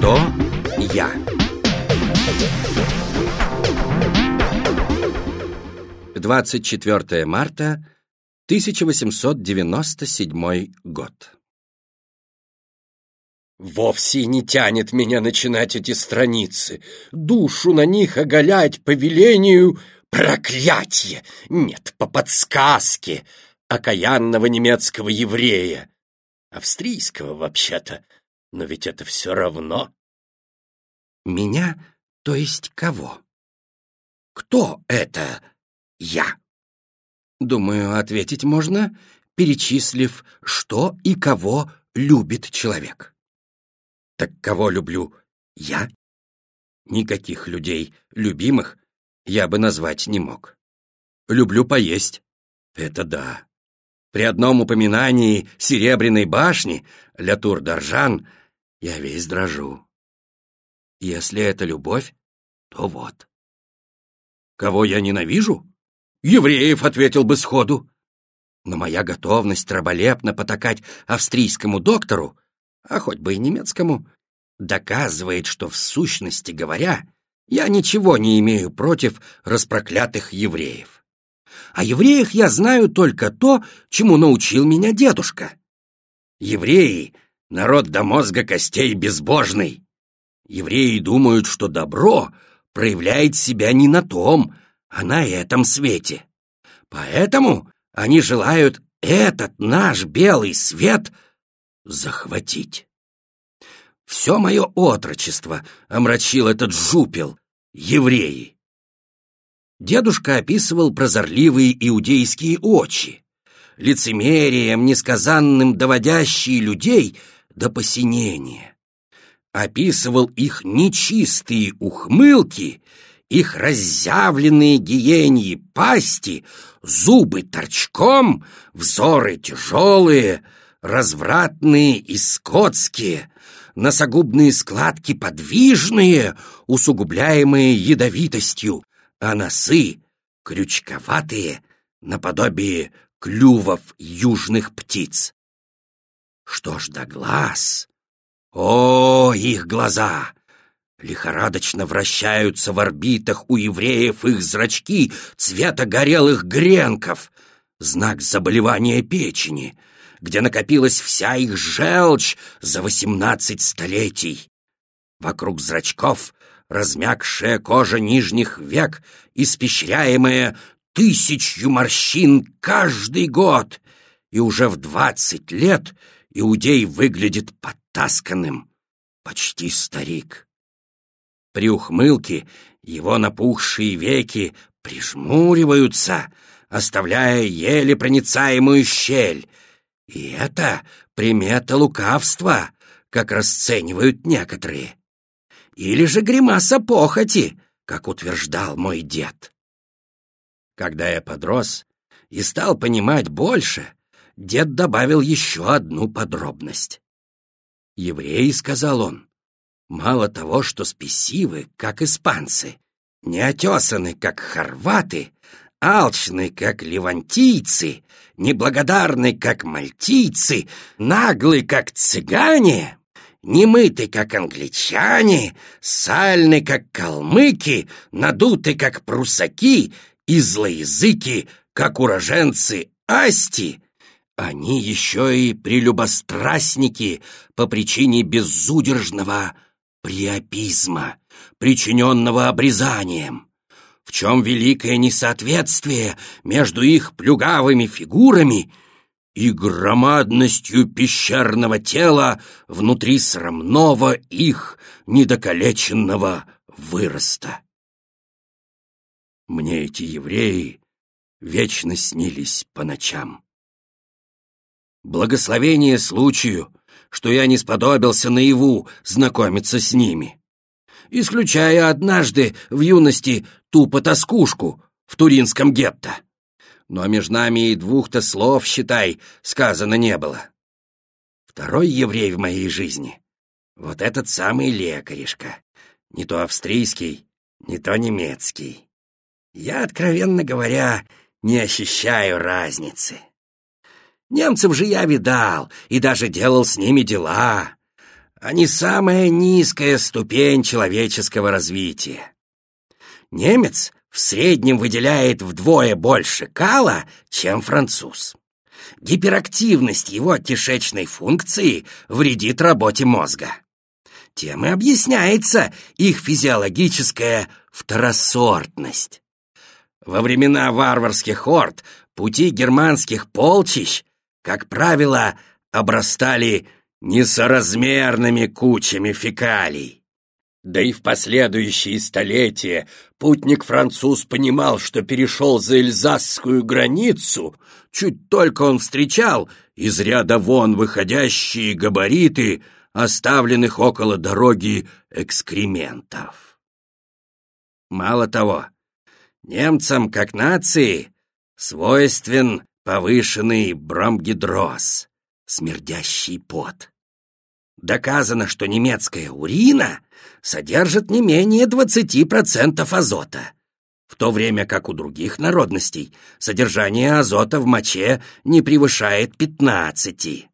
Кто я? 24 марта 1897 год. Вовсе не тянет меня начинать эти страницы, душу на них оголять по велению проклятие, нет, по подсказке окаянного немецкого еврея, австрийского вообще-то, но ведь это все равно. Меня, то есть кого? Кто это я? Думаю, ответить можно, перечислив, что и кого любит человек. Так кого люблю я? Никаких людей любимых я бы назвать не мог. Люблю поесть. Это да. При одном упоминании Серебряной башни «Ля Тур Д'Аржан» я весь дрожу. Если это любовь, то вот. Кого я ненавижу? Евреев, ответил бы сходу. Но моя готовность раболепно потакать австрийскому доктору, а хоть бы и немецкому, доказывает, что в сущности говоря, я ничего не имею против распроклятых евреев. О евреях я знаю только то, чему научил меня дедушка. Евреи — народ до мозга костей безбожный. Евреи думают, что добро проявляет себя не на том, а на этом свете. Поэтому они желают этот наш белый свет захватить. Все мое отрочество омрачил этот жупел, евреи. Дедушка описывал прозорливые иудейские очи, лицемерием несказанным доводящие людей до посинения описывал их нечистые ухмылки, их разъявленные гиеньи пасти, зубы торчком, взоры тяжелые, развратные и скотские, носогубные складки подвижные, усугубляемые ядовитостью, а носы крючковатые, наподобие клювов южных птиц. Что ж до глаз, о, их глаза! Лихорадочно вращаются в орбитах у евреев их зрачки цвета горелых гренков, знак заболевания печени, где накопилась вся их желчь за восемнадцать столетий. Вокруг зрачков размягшая кожа нижних век, испещряемая тысячью морщин каждый год, и уже в двадцать лет иудей выглядит под затасканным, почти старик. При ухмылке его напухшие веки прижмуриваются, оставляя еле проницаемую щель. И это примета лукавства, как расценивают некоторые. Или же гримаса похоти, как утверждал мой дед. Когда я подрос и стал понимать больше, дед добавил еще одну подробность. «Евреи», — сказал он, — «мало того, что спесивы, как испанцы, неотесаны, как хорваты, алчны, как левантийцы, неблагодарны, как мальтийцы, наглы, как цыгане, немыты, как англичане, сальны, как калмыки, надуты, как прусаки, и злоязыки, как уроженцы Асти, они еще и прелюбострастники по причине безудержного приопизма, причиненного обрезанием. В чем великое несоответствие между их плюгавыми фигурами и громадностью пещерного тела внутри срамного их недокалеченного выроста. Мне эти евреи вечно снились по ночам. Благословение случаю, что я не сподобился наяву знакомиться с ними. Исключая однажды в юности ту потаскушку в Туринском гетто. Но между нами и двух-то слов, считай, сказано не было. Второй еврей в моей жизни — вот этот самый лекаришка. Не то австрийский, не то немецкий. Я, откровенно говоря, не ощущаю разницы. Немцев же я видал и даже делал с ними дела. Они самая низкая ступень человеческого развития. Немец в среднем выделяет вдвое больше кала, чем француз. Гиперактивность его кишечной функции вредит работе мозга. Тем и объясняется их физиологическая второсортность. Во времена варварских орд пути германских полчищ, как правило, обрастали несоразмерными кучами фекалий. Да и в последующие столетия путник-француз понимал, что перешел за эльзасскую границу, чуть только он встречал из ряда вон выходящие габариты, оставленных около дороги экскрементов. Мало того, немцам как нации свойствен повышенный бромгидроз, смердящий пот. Доказано, что немецкая урина содержит не менее 20% азота, в то время как у других народностей содержание азота в моче не превышает 15.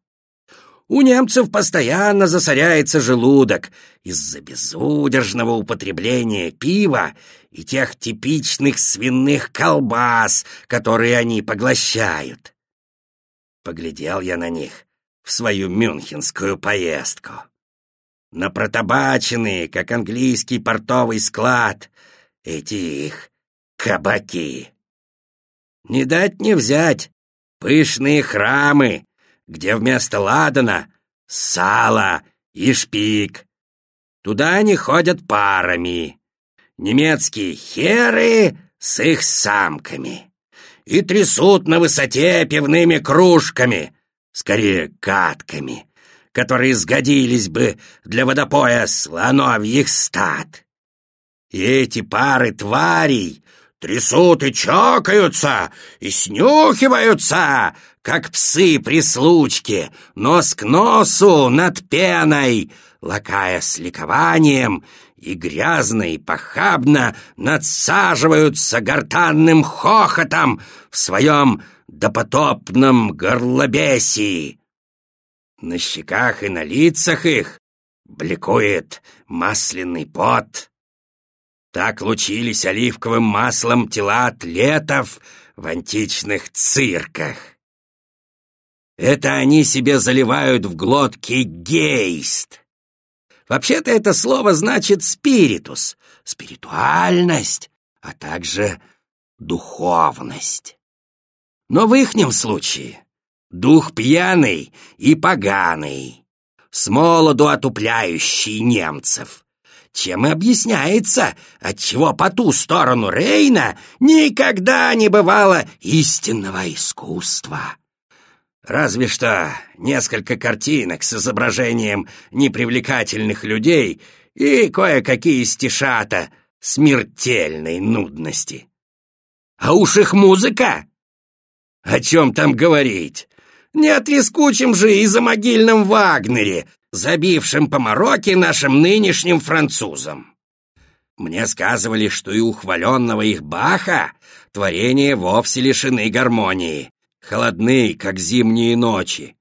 У немцев постоянно засоряется желудок из-за безудержного употребления пива и тех типичных свиных колбас, которые они поглощают. Поглядел я на них в свою мюнхенскую поездку. На протобаченные, как английский портовый склад, эти их кабаки. Не дать не взять пышные храмы, где вместо ладана сало и шпик. Туда они ходят парами. Немецкие херы с их самками. И трясут на высоте пивными кружками, скорее катками, которые сгодились бы для водопоя слоновьих стад. И эти пары тварей трясут и чокаются, и снюхиваются, как псы при случке, нос к носу над пеной, лакая с ликованием, и грязно и похабно надсаживаются гортанным хохотом в своем допотопном горлобесии. На щеках и на лицах их бликует масляный пот. Так лучились оливковым маслом тела атлетов в античных цирках. Это они себе заливают в глотки гейст. Вообще-то это слово значит спиритус, спиритуальность, а также духовность. Но в ихнем случае дух пьяный и поганый, с молоду отупляющий немцев, чем и объясняется, отчего по ту сторону Рейна никогда не бывало истинного искусства. Разве что несколько картинок с изображением непривлекательных людей и кое-какие стишата смертельной нудности. А уж их музыка о чем там говорить? Не о трескучем же и за могильном Вагнере, забившем по мороке нашим нынешним французам. Мне сказывали, что и у хваленного их Баха творения вовсе лишены гармонии, холодны, как зимние ночи.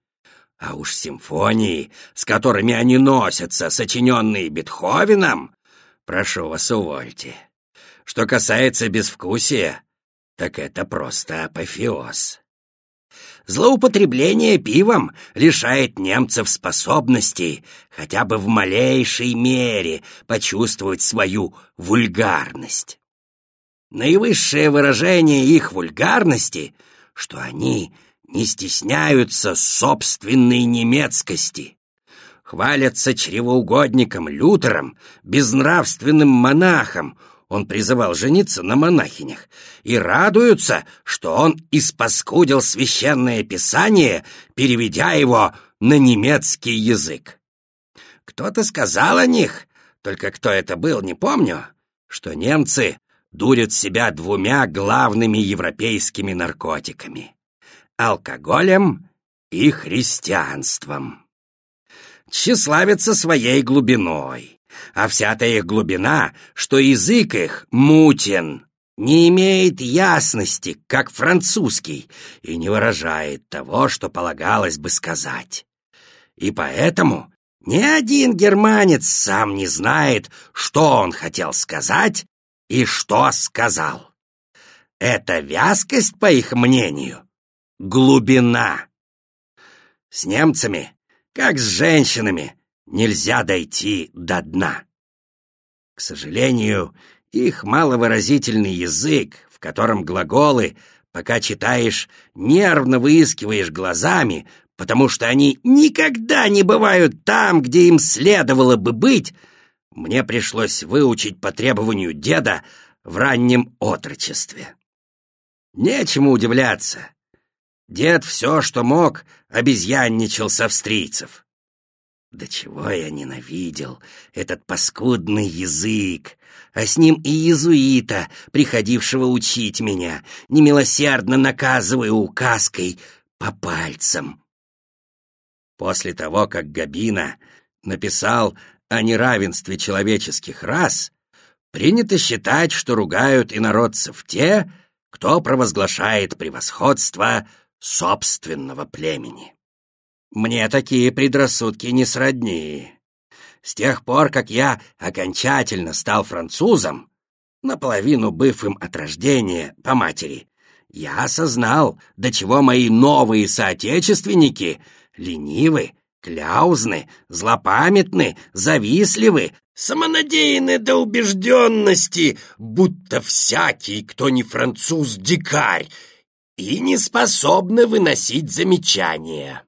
А уж симфонии, с которыми они носятся, сочиненные Бетховеном, прошу вас, увольте. Что касается безвкусия, так это просто апофеоз. Злоупотребление пивом лишает немцев способности хотя бы в малейшей мере почувствовать свою вульгарность. Наивысшее выражение их вульгарности, что они не стесняются собственной немецкости, хвалятся чревоугодником Лютером, безнравственным монахом, он призывал жениться на монахинях, и радуются, что он испаскудил священное писание, переведя его на немецкий язык. Кто-то сказал о них, только кто это был, не помню, что немцы дурят себя двумя главными европейскими наркотиками — алкоголем и христианством. Тщеславятся своей глубиной — а вся-то их глубина, что язык их мутен, не имеет ясности, как французский, и не выражает того, что полагалось бы сказать. И поэтому Ни один германец сам не знает, что он хотел сказать и что сказал. Это вязкость, по их мнению, глубина. С немцами, как с женщинами, нельзя дойти до дна. К сожалению, их маловыразительный язык, в котором глаголы, пока читаешь, нервно выискиваешь глазами, потому что они никогда не бывают там, где им следовало бы быть, мне пришлось выучить по требованию деда в раннем отрочестве. Нечему удивляться. Дед все, что мог, обезьянничал с австрийцев. Да чего я ненавидел этот паскудный язык, а с ним и иезуита, приходившего учить меня, немилосердно наказывая указкой по пальцам. После того, как Габина написал о неравенстве человеческих рас, принято считать, что ругают инородцев те, кто провозглашает превосходство собственного племени. Мне такие предрассудки не сродни. С тех пор, как я окончательно стал французом, наполовину быв им от рождения по матери, я осознал, до чего мои новые соотечественники ленивы, кляузны, злопамятны, завистливы, самонадеянны до убежденности, будто всякий, кто не француз, дикарь, и не способны выносить замечания.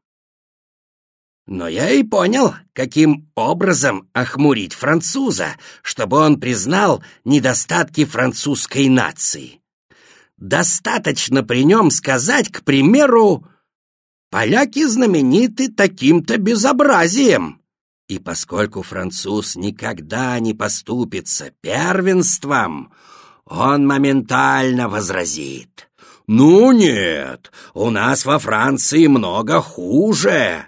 Но я и понял, каким образом охмурить француза, чтобы он признал недостатки французской нации. Достаточно при нем сказать, к примеру, «Поляки знамениты таким-то безобразием». И поскольку француз никогда не поступится первенством, он моментально возразит. «Ну нет, у нас во Франции много хуже».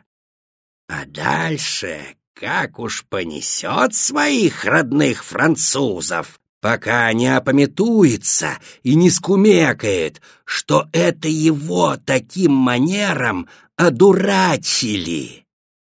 А дальше как уж понесет своих родных французов, пока не опометуется и не скумекает, что это его таким манером одурачили.